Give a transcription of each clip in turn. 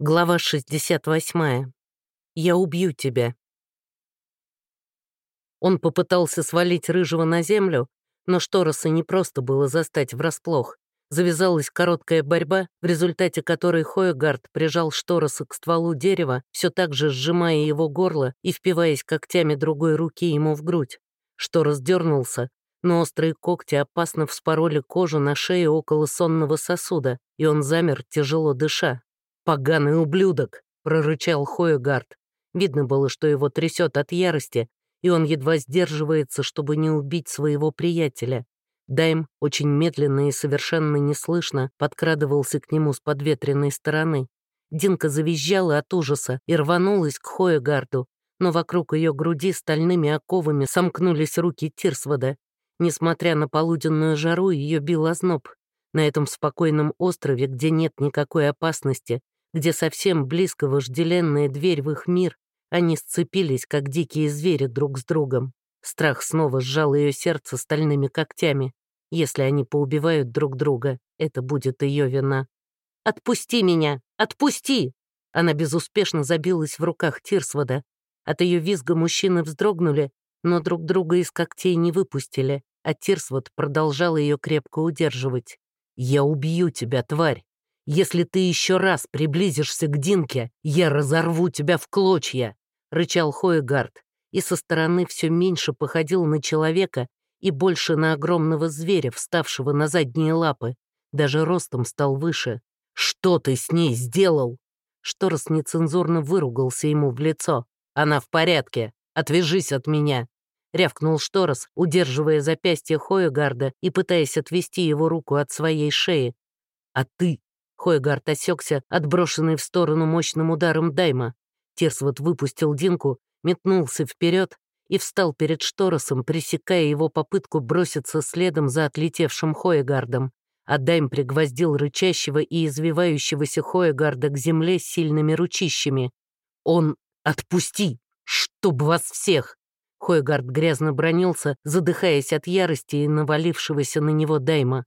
Глава 68. «Я убью тебя». Он попытался свалить Рыжего на землю, но Штороса не просто было застать врасплох. Завязалась короткая борьба, в результате которой Хоегард прижал Штороса к стволу дерева, все так же сжимая его горло и впиваясь когтями другой руки ему в грудь. Шторос дернулся, но острые когти опасно вспороли кожу на шее около сонного сосуда, и он замер, тяжело дыша. «Поганый ублюдок!» — прорычал Хоегард. Видно было, что его трясет от ярости, и он едва сдерживается, чтобы не убить своего приятеля. Дайм очень медленно и совершенно неслышно подкрадывался к нему с подветренной стороны. Динка завизжала от ужаса и рванулась к Хоегарду, но вокруг ее груди стальными оковами сомкнулись руки Тирсвода. Несмотря на полуденную жару, ее бил озноб. На этом спокойном острове, где нет никакой опасности, где совсем близко вожделенная дверь в их мир, они сцепились, как дикие звери друг с другом. Страх снова сжал ее сердце стальными когтями. Если они поубивают друг друга, это будет ее вина. «Отпусти меня! Отпусти!» Она безуспешно забилась в руках Тирсвода. От ее визга мужчины вздрогнули, но друг друга из когтей не выпустили, а Тирсвод продолжал ее крепко удерживать. «Я убью тебя, тварь! Если ты еще раз приблизишься к Динке, я разорву тебя в клочья!» — рычал Хоегард, и со стороны все меньше походил на человека и больше на огромного зверя, вставшего на задние лапы. Даже ростом стал выше. «Что ты с ней сделал?» Шторос нецензурно выругался ему в лицо. «Она в порядке. Отвяжись от меня!» Рявкнул Шторос, удерживая запястье Хоегарда и пытаясь отвести его руку от своей шеи. «А ты Хойгард осекся, отброшенный в сторону мощным ударом дайма. Терсвот выпустил Динку, метнулся вперед и встал перед Шторосом, пресекая его попытку броситься следом за отлетевшим Хоегардом. А Дайм пригвоздил рычащего и извивающегося Хоегарда к земле сильными ручищами. «Он... Отпусти! Чтоб вас всех!» Хойгард грязно бронился, задыхаясь от ярости и навалившегося на него Дайма.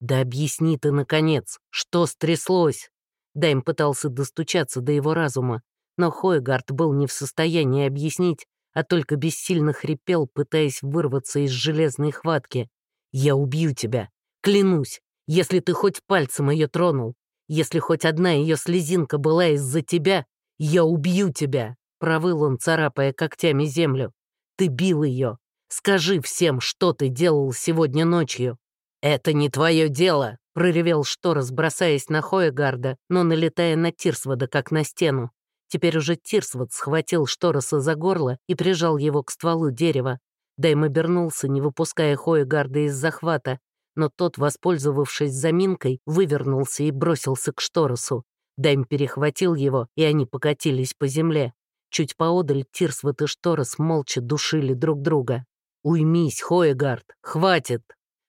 «Да объясни ты, наконец, что стряслось?» Дайм пытался достучаться до его разума, но Хойгард был не в состоянии объяснить, а только бессильно хрипел, пытаясь вырваться из железной хватки. «Я убью тебя! Клянусь! Если ты хоть пальцем ее тронул, если хоть одна ее слезинка была из-за тебя, я убью тебя!» Провыл он, царапая когтями землю. «Ты бил ее! Скажи всем, что ты делал сегодня ночью!» «Это не твое дело!» — проревел Шторос, бросаясь на Хоегарда, но налетая на Тирсвода, как на стену. Теперь уже Тирсвод схватил Штороса за горло и прижал его к стволу дерева. Дайм обернулся, не выпуская Хоегарда из захвата, но тот, воспользовавшись заминкой, вывернулся и бросился к Шторосу. Дайм перехватил его, и они покатились по земле. Чуть поодаль Тирсвот и Шторос молча душили друг друга. «Уймись, Хоегард, хватит!»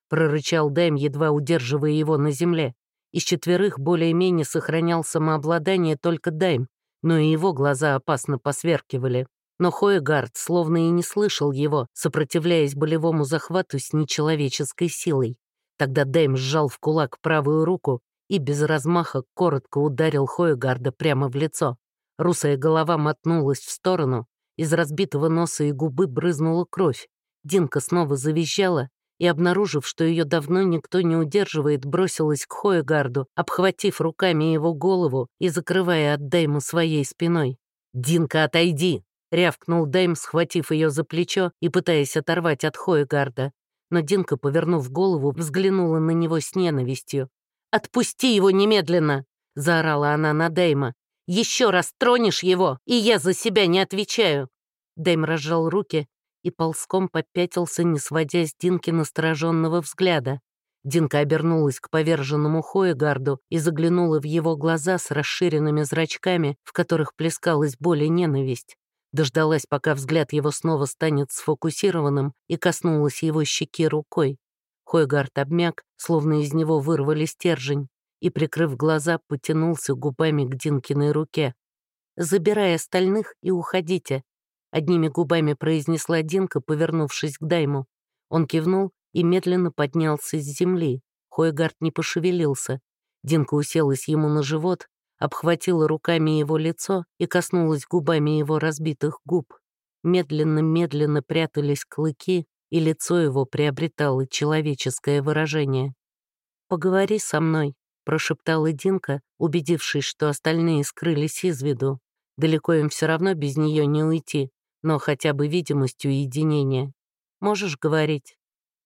Прорычал Дэм, едва удерживая его на земле. Из четверых более-менее сохранял самообладание только Дэм, но и его глаза опасно посверкивали. Но Хоегард словно и не слышал его, сопротивляясь болевому захвату с нечеловеческой силой. Тогда Дэм сжал в кулак правую руку и без размаха коротко ударил Хоегарда прямо в лицо. Русая голова мотнулась в сторону, из разбитого носа и губы брызнула кровь. Динка снова завизжала, и, обнаружив, что ее давно никто не удерживает, бросилась к Хоегарду, обхватив руками его голову и закрывая от Дэйма своей спиной. «Динка, отойди!» — рявкнул Дэйм, схватив ее за плечо и пытаясь оторвать от Хоегарда. Но Динка, повернув голову, взглянула на него с ненавистью. «Отпусти его немедленно!» — заорала она на Дэйма. «Еще раз тронешь его, и я за себя не отвечаю!» Дэйм разжал руки и ползком попятился, не сводя с Динки настороженного взгляда. Динка обернулась к поверженному Хоегарду и заглянула в его глаза с расширенными зрачками, в которых плескалась боль и ненависть. Дождалась, пока взгляд его снова станет сфокусированным, и коснулась его щеки рукой. Хойгард обмяк, словно из него вырвали стержень, и, прикрыв глаза, потянулся губами к Динкиной руке. «Забирай остальных и уходите», Одними губами произнесла Динка, повернувшись к Дайму. Он кивнул и медленно поднялся с земли. Хойгард не пошевелился. Динка уселась ему на живот, обхватила руками его лицо и коснулась губами его разбитых губ. Медленно-медленно прятались клыки, и лицо его приобретало человеческое выражение. «Поговори со мной», — прошептала Динка, убедившись, что остальные скрылись из виду. Далеко им все равно без нее не уйти, но хотя бы видимостью единения. «Можешь говорить?»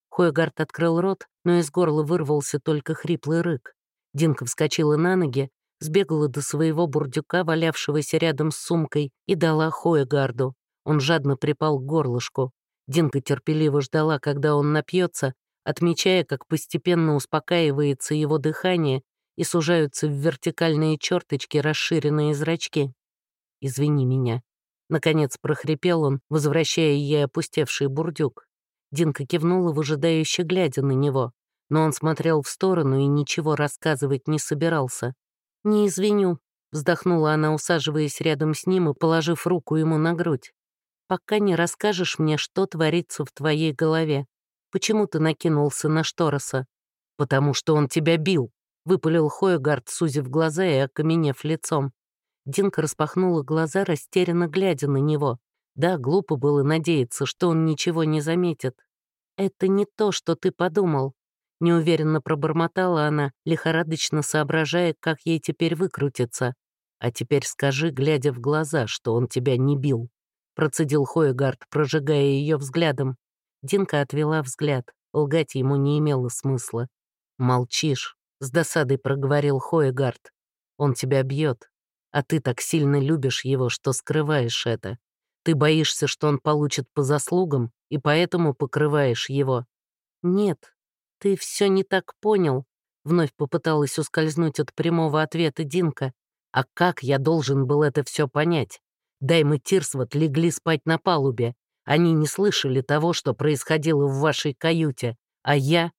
Хойгард открыл рот, но из горла вырвался только хриплый рык. Динка вскочила на ноги, сбегала до своего бурдюка, валявшегося рядом с сумкой, и дала Хойгарду. Он жадно припал к горлышку. Динка терпеливо ждала, когда он напьется, отмечая, как постепенно успокаивается его дыхание и сужаются в вертикальные черточки расширенные зрачки. «Извини меня». Наконец прохрипел он, возвращая ей опустевший бурдюк. Динка кивнула, выжидающе глядя на него, но он смотрел в сторону и ничего рассказывать не собирался. «Не извиню», — вздохнула она, усаживаясь рядом с ним и положив руку ему на грудь. «Пока не расскажешь мне, что творится в твоей голове. Почему ты накинулся на Штороса?» «Потому что он тебя бил», — выпалил Хойгард, сузив глаза и окаменев лицом. Динка распахнула глаза, растерянно глядя на него. Да, глупо было надеяться, что он ничего не заметит. «Это не то, что ты подумал», — неуверенно пробормотала она, лихорадочно соображая, как ей теперь выкрутиться. «А теперь скажи, глядя в глаза, что он тебя не бил», — процедил Хоегард, прожигая ее взглядом. Динка отвела взгляд, лгать ему не имело смысла. «Молчишь», — с досадой проговорил Хоегард. «Он тебя бьет, а ты так сильно любишь его, что скрываешь это. Ты боишься, что он получит по заслугам, и поэтому покрываешь его. Нет, ты все не так понял. Вновь попыталась ускользнуть от прямого ответа Динка. А как я должен был это все понять? Дайм и Тирсвот легли спать на палубе. Они не слышали того, что происходило в вашей каюте. А я...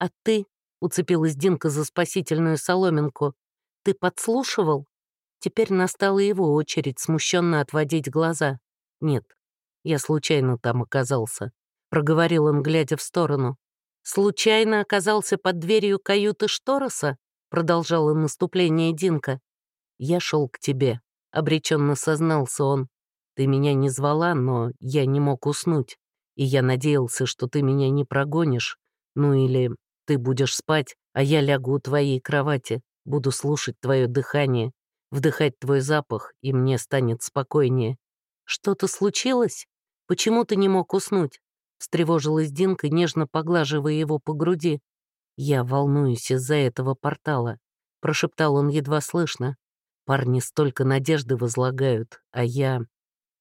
А ты? Уцепилась Динка за спасительную соломинку. Ты подслушивал? Теперь настала его очередь смущенно отводить глаза. «Нет, я случайно там оказался», — проговорил он, глядя в сторону. «Случайно оказался под дверью каюты Штороса?» — продолжало наступление Динка. «Я шел к тебе», — обреченно сознался он. «Ты меня не звала, но я не мог уснуть, и я надеялся, что ты меня не прогонишь, ну или ты будешь спать, а я лягу у твоей кровати, буду слушать твое дыхание, вдыхать твой запах, и мне станет спокойнее. «Что-то случилось? Почему ты не мог уснуть?» Встревожилась Динка, нежно поглаживая его по груди. «Я волнуюсь из-за этого портала», — прошептал он едва слышно. «Парни столько надежды возлагают, а я...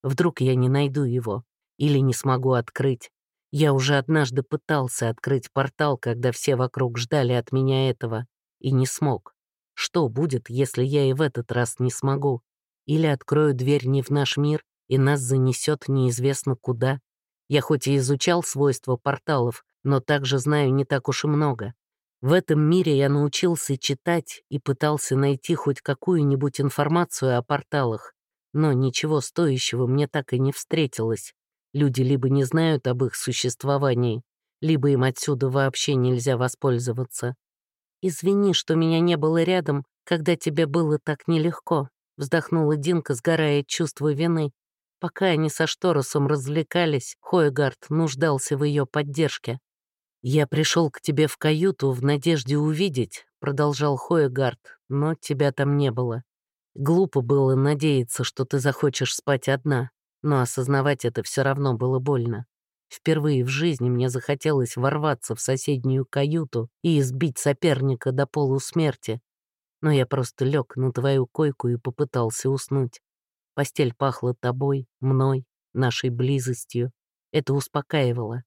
Вдруг я не найду его или не смогу открыть. Я уже однажды пытался открыть портал, когда все вокруг ждали от меня этого, и не смог. Что будет, если я и в этот раз не смогу? Или открою дверь не в наш мир, и нас занесет неизвестно куда. Я хоть и изучал свойства порталов, но также знаю не так уж и много. В этом мире я научился читать и пытался найти хоть какую-нибудь информацию о порталах, но ничего стоящего мне так и не встретилось. Люди либо не знают об их существовании, либо им отсюда вообще нельзя воспользоваться. «Извини, что меня не было рядом, когда тебе было так нелегко», вздохнула Динка, сгорая от чувства вины. Пока они со Шторосом развлекались, Хойгард нуждался в ее поддержке. «Я пришел к тебе в каюту в надежде увидеть», — продолжал Хойгард, «но тебя там не было. Глупо было надеяться, что ты захочешь спать одна, но осознавать это все равно было больно. Впервые в жизни мне захотелось ворваться в соседнюю каюту и избить соперника до полусмерти. Но я просто лег на твою койку и попытался уснуть. Постель пахла тобой, мной, нашей близостью. Это успокаивало.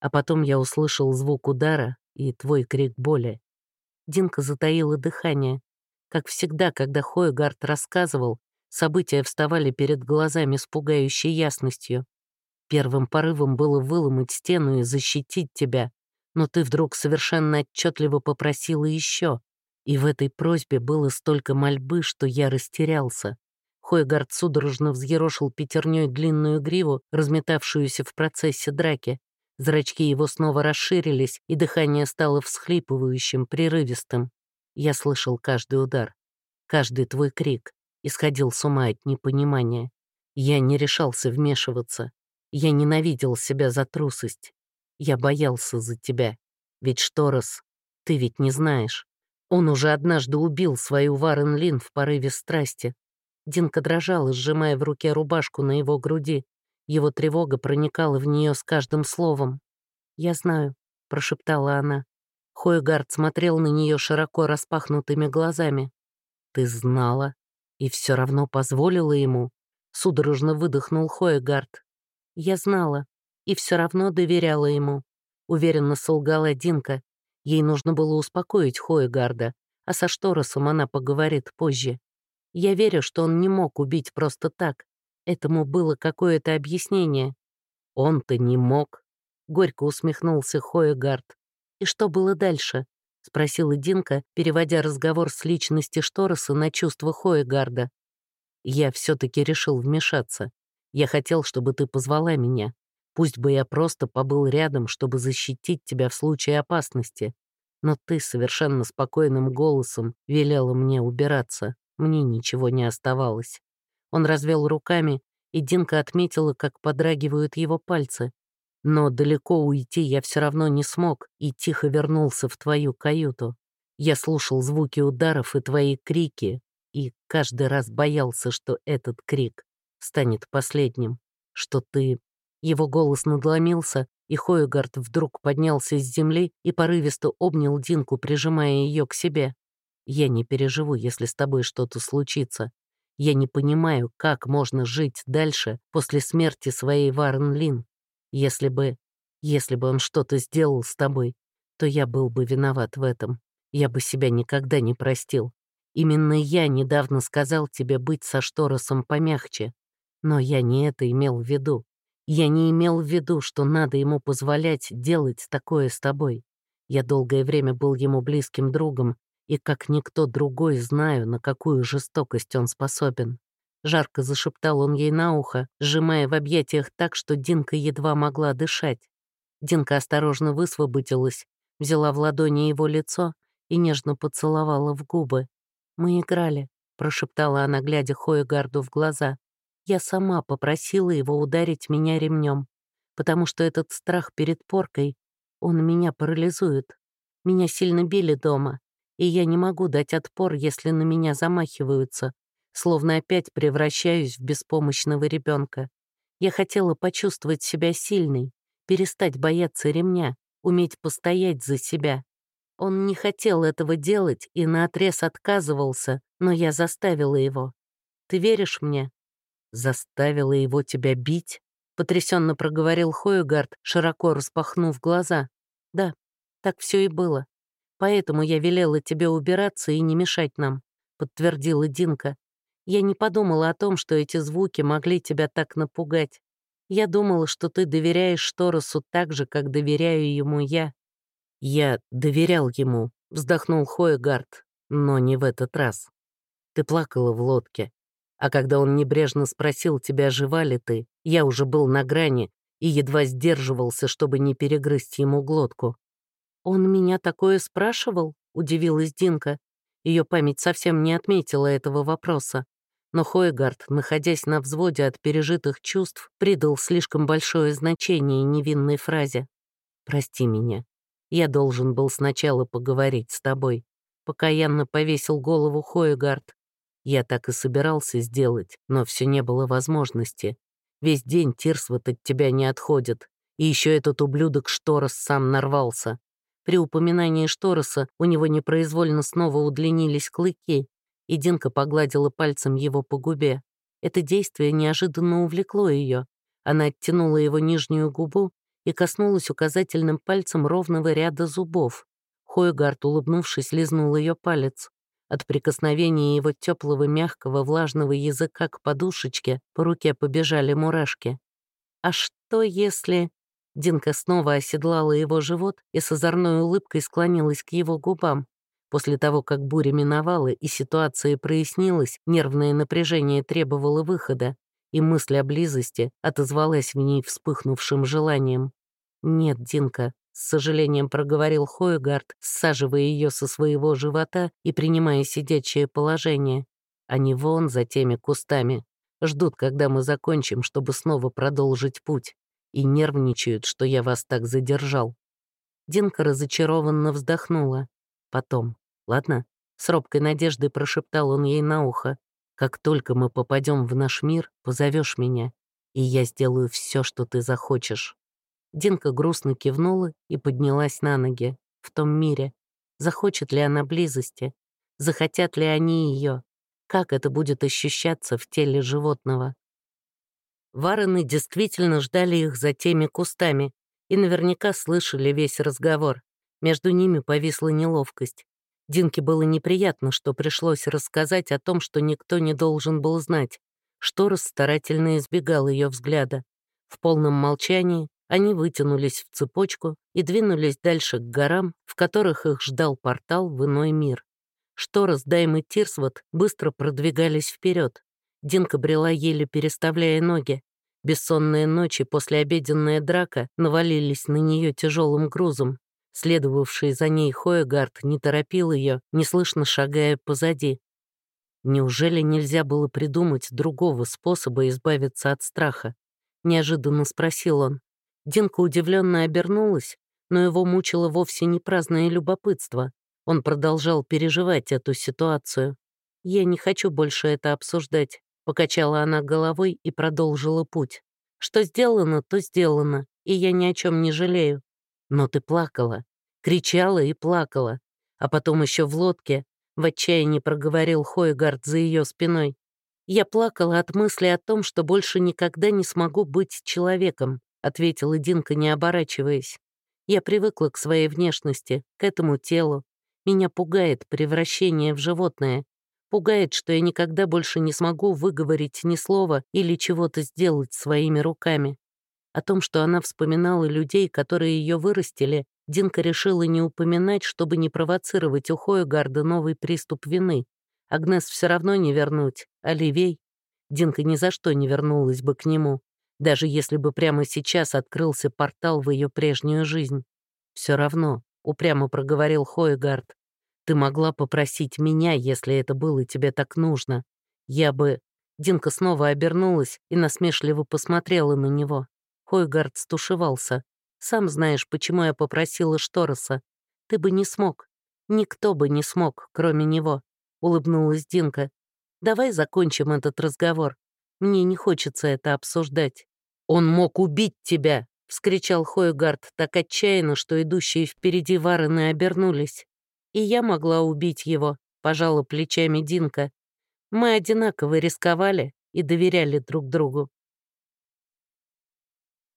А потом я услышал звук удара и твой крик боли. Динка затаила дыхание. Как всегда, когда Хойгард рассказывал, события вставали перед глазами с пугающей ясностью. Первым порывом было выломать стену и защитить тебя, но ты вдруг совершенно отчетливо попросила еще, и в этой просьбе было столько мольбы, что я растерялся. Хойгард судорожно взъерошил пятерней длинную гриву, разметавшуюся в процессе драки. Зрачки его снова расширились, и дыхание стало всхлипывающим, прерывистым. Я слышал каждый удар. Каждый твой крик исходил с ума от непонимания. Я не решался вмешиваться. Я ненавидел себя за трусость. Я боялся за тебя. Ведь Шторос, ты ведь не знаешь. Он уже однажды убил свою Варен Лин в порыве страсти. Динка дрожала, сжимая в руке рубашку на его груди. Его тревога проникала в нее с каждым словом. «Я знаю», — прошептала она. Хойгард смотрел на нее широко распахнутыми глазами. «Ты знала и все равно позволила ему?» Судорожно выдохнул Хойгард. «Я знала и все равно доверяла ему», — уверенно солгала Динка. Ей нужно было успокоить Хойгарда, а со Шторосом она поговорит позже. Я верю, что он не мог убить просто так. Этому было какое-то объяснение. Он-то не мог. Горько усмехнулся Хоегард. И что было дальше? Спросила Динка, переводя разговор с личности Штороса на чувства Хоегарда. Я все-таки решил вмешаться. Я хотел, чтобы ты позвала меня. Пусть бы я просто побыл рядом, чтобы защитить тебя в случае опасности. Но ты совершенно спокойным голосом велела мне убираться. Мне ничего не оставалось. Он развел руками, и Динка отметила, как подрагивают его пальцы. Но далеко уйти я все равно не смог и тихо вернулся в твою каюту. Я слушал звуки ударов и твои крики, и каждый раз боялся, что этот крик станет последним, что ты... Его голос надломился, и Хойгард вдруг поднялся с земли и порывисто обнял Динку, прижимая ее к себе. Я не переживу, если с тобой что-то случится. Я не понимаю, как можно жить дальше после смерти своей Варен Лин. Если бы... Если бы он что-то сделал с тобой, то я был бы виноват в этом. Я бы себя никогда не простил. Именно я недавно сказал тебе быть со Шторосом помягче. Но я не это имел в виду. Я не имел в виду, что надо ему позволять делать такое с тобой. Я долгое время был ему близким другом, и как никто другой знаю, на какую жестокость он способен. Жарко зашептал он ей на ухо, сжимая в объятиях так, что Динка едва могла дышать. Динка осторожно высвободилась, взяла в ладони его лицо и нежно поцеловала в губы. «Мы играли», — прошептала она, глядя Хоегарду в глаза. «Я сама попросила его ударить меня ремнем, потому что этот страх перед поркой, он меня парализует. Меня сильно били дома, и я не могу дать отпор, если на меня замахиваются, словно опять превращаюсь в беспомощного ребенка. Я хотела почувствовать себя сильной, перестать бояться ремня, уметь постоять за себя. Он не хотел этого делать и наотрез отказывался, но я заставила его. Ты веришь мне? Заставила его тебя бить? Потрясенно проговорил Хойгард, широко распахнув глаза. Да, так все и было. Поэтому я велела тебе убираться и не мешать нам», — подтвердила Динка. «Я не подумала о том, что эти звуки могли тебя так напугать. Я думала, что ты доверяешь Шторосу так же, как доверяю ему я». «Я доверял ему», — вздохнул Хоегард, «но не в этот раз. Ты плакала в лодке, а когда он небрежно спросил тебя, жива ли ты, я уже был на грани и едва сдерживался, чтобы не перегрызть ему глотку. «Он меня такое спрашивал?» — удивилась Динка. Ее память совсем не отметила этого вопроса. Но Хойгард, находясь на взводе от пережитых чувств, придал слишком большое значение невинной фразе. «Прости меня. Я должен был сначала поговорить с тобой». Покаянно повесил голову Хойгард. Я так и собирался сделать, но все не было возможности. Весь день Тирсвот от тебя не отходит. И еще этот ублюдок Шторос сам нарвался. При упоминании Штороса у него непроизвольно снова удлинились клыки, и Динка погладила пальцем его по губе. Это действие неожиданно увлекло ее. Она оттянула его нижнюю губу и коснулась указательным пальцем ровного ряда зубов. Хойгард, улыбнувшись, лизнул ее палец. От прикосновения его теплого, мягкого, влажного языка к подушечке по руке побежали мурашки. «А что если...» Динка снова оседлала его живот и с озорной улыбкой склонилась к его губам. После того, как буря миновала и ситуация прояснилась, нервное напряжение требовало выхода, и мысль о близости отозвалась в ней вспыхнувшим желанием. «Нет, Динка, с сожалением проговорил Хойгард, саживая ее со своего живота и принимая сидячее положение. Они вон за теми кустами. Ждут, когда мы закончим, чтобы снова продолжить путь. И нервничают, что я вас так задержал. Динка разочарованно вздохнула. Потом. Ладно? С робкой надеждой прошептал он ей на ухо. Как только мы попадем в наш мир, позовешь меня, и я сделаю все, что ты захочешь. Динка грустно кивнула и поднялась на ноги. В том мире. Захочет ли она близости? Захотят ли они ее? Как это будет ощущаться в теле животного? Варены действительно ждали их за теми кустами и наверняка слышали весь разговор. Между ними повисла неловкость. Динке было неприятно, что пришлось рассказать о том, что никто не должен был знать. Шторос старательно избегал ее взгляда. В полном молчании они вытянулись в цепочку и двинулись дальше к горам, в которых их ждал портал в иной мир. Шторос, Дайм и Тирсвот быстро продвигались вперед. Динка брела еле переставляя ноги. Бессонные ночи после обеденная драка навалились на нее тяжелым грузом, Следовавший за ней Хоегард не торопил ее, неслышно шагая позади. Неужели нельзя было придумать другого способа избавиться от страха? Неожиданно спросил он. Динка удивленно обернулась, но его мучило вовсе не праздное любопытство. Он продолжал переживать эту ситуацию. «Я не хочу больше это обсуждать», — покачала она головой и продолжила путь. «Что сделано, то сделано, и я ни о чем не жалею. Но ты плакала, кричала и плакала. А потом еще в лодке в отчаянии проговорил Хойгард за ее спиной. «Я плакала от мысли о том, что больше никогда не смогу быть человеком», ответила Динка, не оборачиваясь. «Я привыкла к своей внешности, к этому телу. Меня пугает превращение в животное. Пугает, что я никогда больше не смогу выговорить ни слова или чего-то сделать своими руками. О том, что она вспоминала людей, которые ее вырастили, Динка решила не упоминать, чтобы не провоцировать у Хоегарда новый приступ вины. Агнес все равно не вернуть. Оливей? Динка ни за что не вернулась бы к нему, даже если бы прямо сейчас открылся портал в ее прежнюю жизнь. Все равно, упрямо проговорил Хоегард. Ты могла попросить меня, если это было тебе так нужно. Я бы... Динка снова обернулась и насмешливо посмотрела на него. Хойгард стушевался. «Сам знаешь, почему я попросила Штороса. Ты бы не смог. Никто бы не смог, кроме него», — улыбнулась Динка. «Давай закончим этот разговор. Мне не хочется это обсуждать». «Он мог убить тебя!» — вскричал Хойгард так отчаянно, что идущие впереди варены обернулись. «И я могла убить его», — пожала плечами Динка. «Мы одинаково рисковали и доверяли друг другу.